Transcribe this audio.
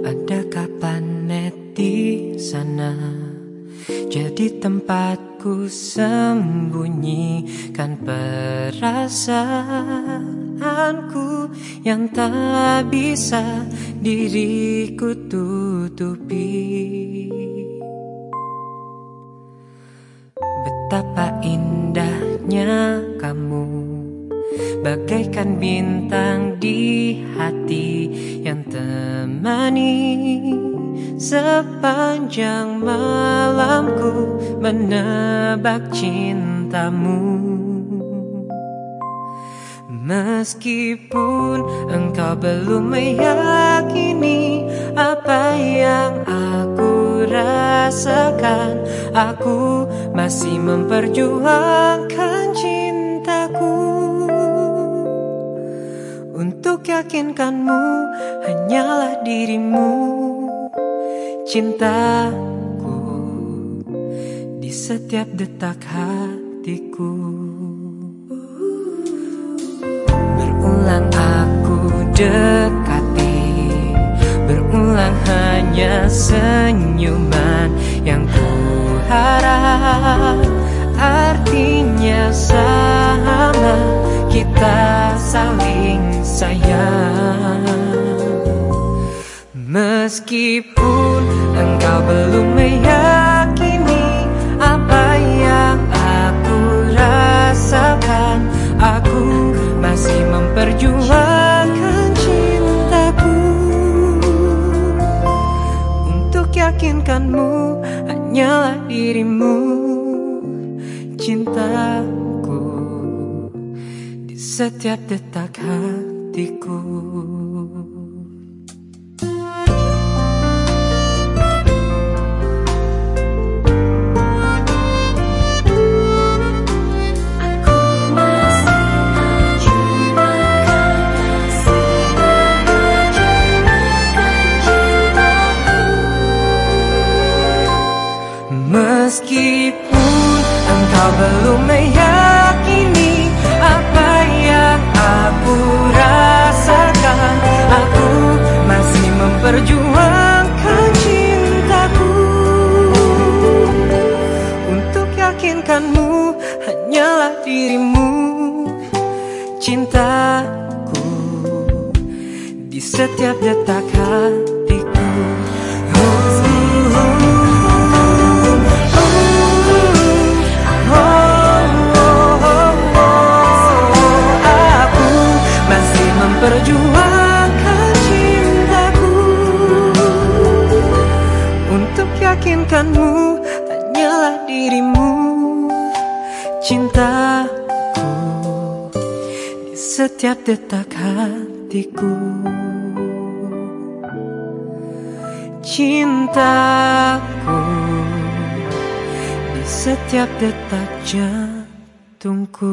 Adakah planet di sana? Jadi tempatku sembunyikan perasaanku Yang tak bisa diriku tutupi. Betapa indahnya kamu Bagaikan bintang di hati yang temani Sepanjang malamku menebak cintamu. Meskipun engkau belum meyakini apa yang aku rasakan Aku masih memperjuangkan cintaku. Untuk yakinkanmu hanyalah dirimu Cintaku di setiap detak hatiku. Berulang aku dekati Berulang hanya senyuman yang ku harap Artinya sama kita saling Meskipun engkau belum meyakini apa yang aku rasakan Aku masih memperjuangkan cintaku. Untuk yakinkanmu hanyalah dirimu Cintaku. Di setiap detak hatiku engkau belum meyakini apa yang aku rasakan. Aku masih memperjuangkan cintaku. Untuk yakinkanmu hanyalah dirimu. Cintaku di setiap detak hatiku yakinkanmu hanyalah dirimu. Cintaku di setiap detak hatiku. Cintaku di setiap detak jantungku